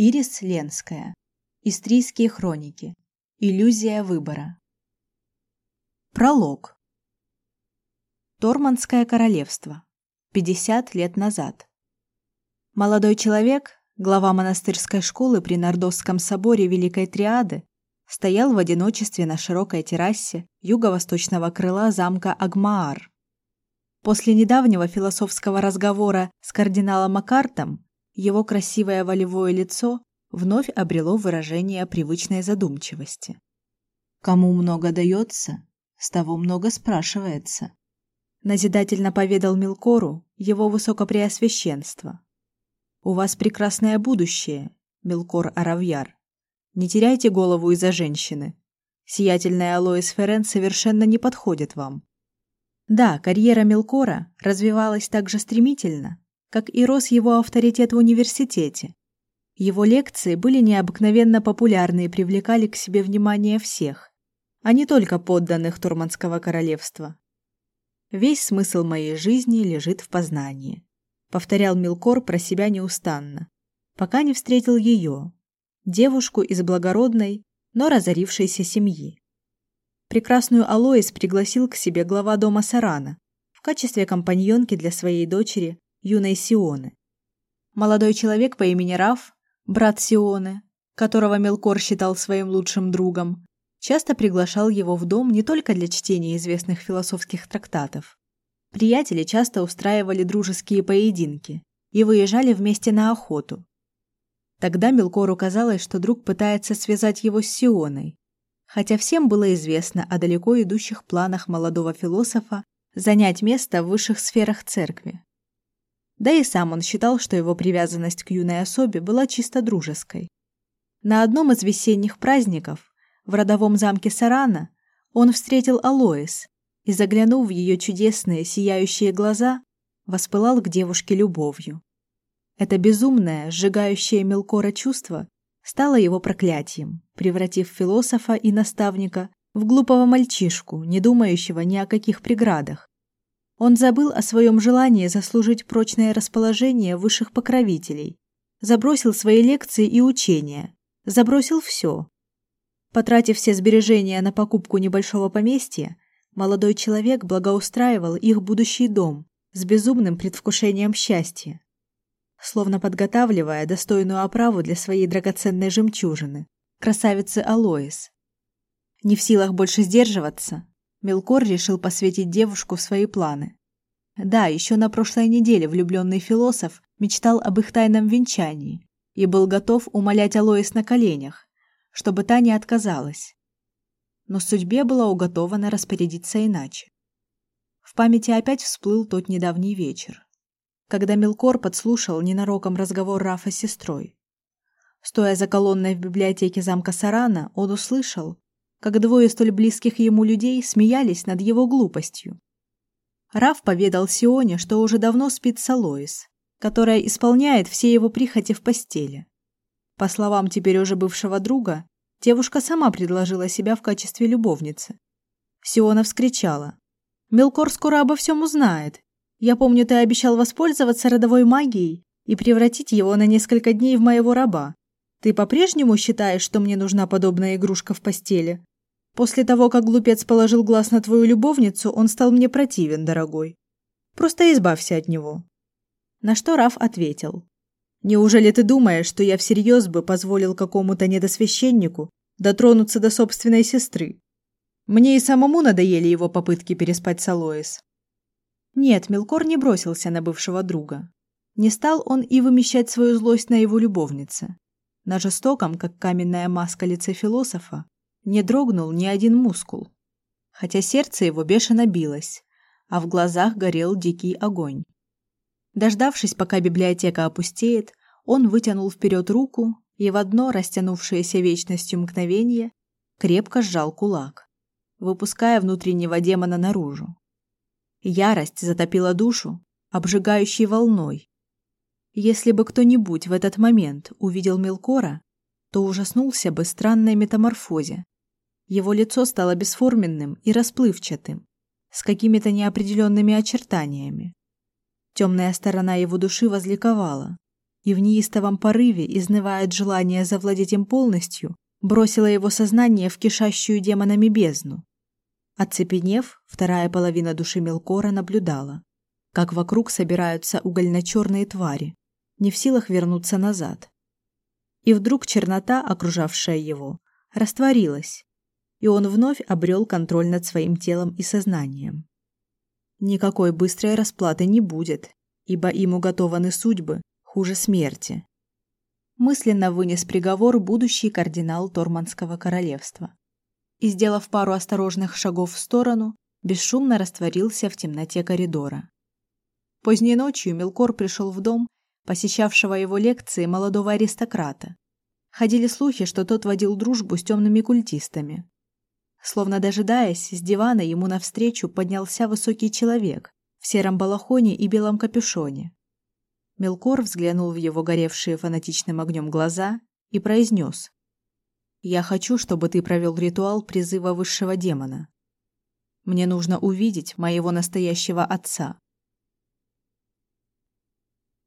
Ирис Ленская. Истрийские хроники. Иллюзия выбора. Пролог. Торманское королевство. 50 лет назад. Молодой человек, глава монастырской школы при Нордосском соборе Великой Триады, стоял в одиночестве на широкой террасе юго-восточного крыла замка Агмаар. После недавнего философского разговора с кардиналом Макартом его красивое волевое лицо вновь обрело выражение привычной задумчивости. Кому много дается, с того много спрашивается. Назидательно поведал Милкору его высокопреосвященство. У вас прекрасное будущее, Милкор Аравьяр. Не теряйте голову из-за женщины. Сиятельная Алоис Ферен совершенно не подходит вам. Да, карьера Милкора развивалась так же стремительно, как и рос его авторитет в университете. Его лекции были необыкновенно популярны и привлекали к себе внимание всех, а не только подданных Турманского королевства. Весь смысл моей жизни лежит в познании, повторял Милкор про себя неустанно, пока не встретил ее, девушку из благородной, но разорившейся семьи. Прекрасную Алоис пригласил к себе глава дома Сарана в качестве компаньонки для своей дочери юной Сионы. Молодой человек по имени Раф, брат Сионы, которого Мелкор считал своим лучшим другом, часто приглашал его в дом не только для чтения известных философских трактатов. Приятели часто устраивали дружеские поединки и выезжали вместе на охоту. Тогда Мелкору казалось, что друг пытается связать его с Сионой, хотя всем было известно о далеко идущих планах молодого философа занять место в высших сферах церкви. Да и сам он считал, что его привязанность к юной особе была чисто дружеской. На одном из весенних праздников в родовом замке Сарана он встретил Алоис и, заглянув в ее чудесные сияющие глаза, воспылал к девушке любовью. Это безумное, сжигающее Мелкора чувство стало его проклятием, превратив философа и наставника в глупого мальчишку, не думающего ни о каких преградах, он забыл о своем желании заслужить прочное расположение высших покровителей, забросил свои лекции и учения, забросил все. Потратив все сбережения на покупку небольшого поместья, молодой человек благоустраивал их будущий дом с безумным предвкушением счастья, словно подготавливая достойную оправу для своей драгоценной жемчужины, красавицы Алоис. Не в силах больше сдерживаться, Мелкор решил посвятить девушку в свои планы. Да, еще на прошлой неделе влюбленный философ мечтал об их тайном венчании и был готов умолять Алоис на коленях, чтобы та не отказалась. Но судьбе было уготовано распорядиться иначе. В памяти опять всплыл тот недавний вечер, когда Мелкор подслушал ненароком разговор Рафа с сестрой. Стоя за колонной в библиотеке замка Сарана, он услышал, как двое столь близких ему людей смеялись над его глупостью. Раф поведал Сионе, что уже давно спит с Алоис, которая исполняет все его прихоти в постели. По словам теперь уже бывшего друга, девушка сама предложила себя в качестве любовницы. Сиона вскричала: "Мелкор скоро обо всем узнает. Я помню, ты обещал воспользоваться родовой магией и превратить его на несколько дней в моего раба. Ты по-прежнему считаешь, что мне нужна подобная игрушка в постели?" После того, как глупец положил глаз на твою любовницу, он стал мне противен, дорогой. Просто избавься от него. На что Раф ответил: Неужели ты думаешь, что я всерьез бы позволил какому-то недосвященнику дотронуться до собственной сестры? Мне и самому надоели его попытки переспать с Алоис. Нет, Милкор не бросился на бывшего друга. Не стал он и вымещать свою злость на его любовнице. На жестоком, как каменная маска лице философа, не дрогнул ни один мускул, хотя сердце его бешено билось, а в глазах горел дикий огонь. Дождавшись, пока библиотека опустеет, он вытянул вперед руку и в одно растянувшееся вечностью мгновение крепко сжал кулак, выпуская внутреннего демона наружу. Ярость затопила душу обжигающей волной. Если бы кто-нибудь в этот момент увидел Мелкора, то ужаснулся бы странной метаморфозе, его лицо стало бесформенным и расплывчатым, с какими-то неопределенными очертаниями. Темная сторона его души возликовала. и в неистовом порыве, изнывая от желания завладеть им полностью, бросила его сознание в кишащую демонами бездну. Оцепенев, вторая половина души Мелкора наблюдала, как вокруг собираются угольно-черные твари, не в силах вернуться назад. И вдруг чернота, окружавшая его, растворилась, и он вновь обрел контроль над своим телом и сознанием. Никакой быстрой расплаты не будет, ибо им уготованы судьбы хуже смерти. Мысленно вынес приговор будущий кардинал Торманского королевства. И, сделав пару осторожных шагов в сторону, бесшумно растворился в темноте коридора. Поздней ночью Мелкор пришел в дом, посещавшего его лекции молодого аристократа. Ходили слухи, что тот водил дружбу с темными культистами. Словно дожидаясь, с дивана ему навстречу поднялся высокий человек в сером балахоне и белом капюшоне. Мелкор взглянул в его горевшие фанатичным огнем глаза и произнес. «Я хочу, чтобы ты провел ритуал призыва высшего демона. Мне нужно увидеть моего настоящего отца.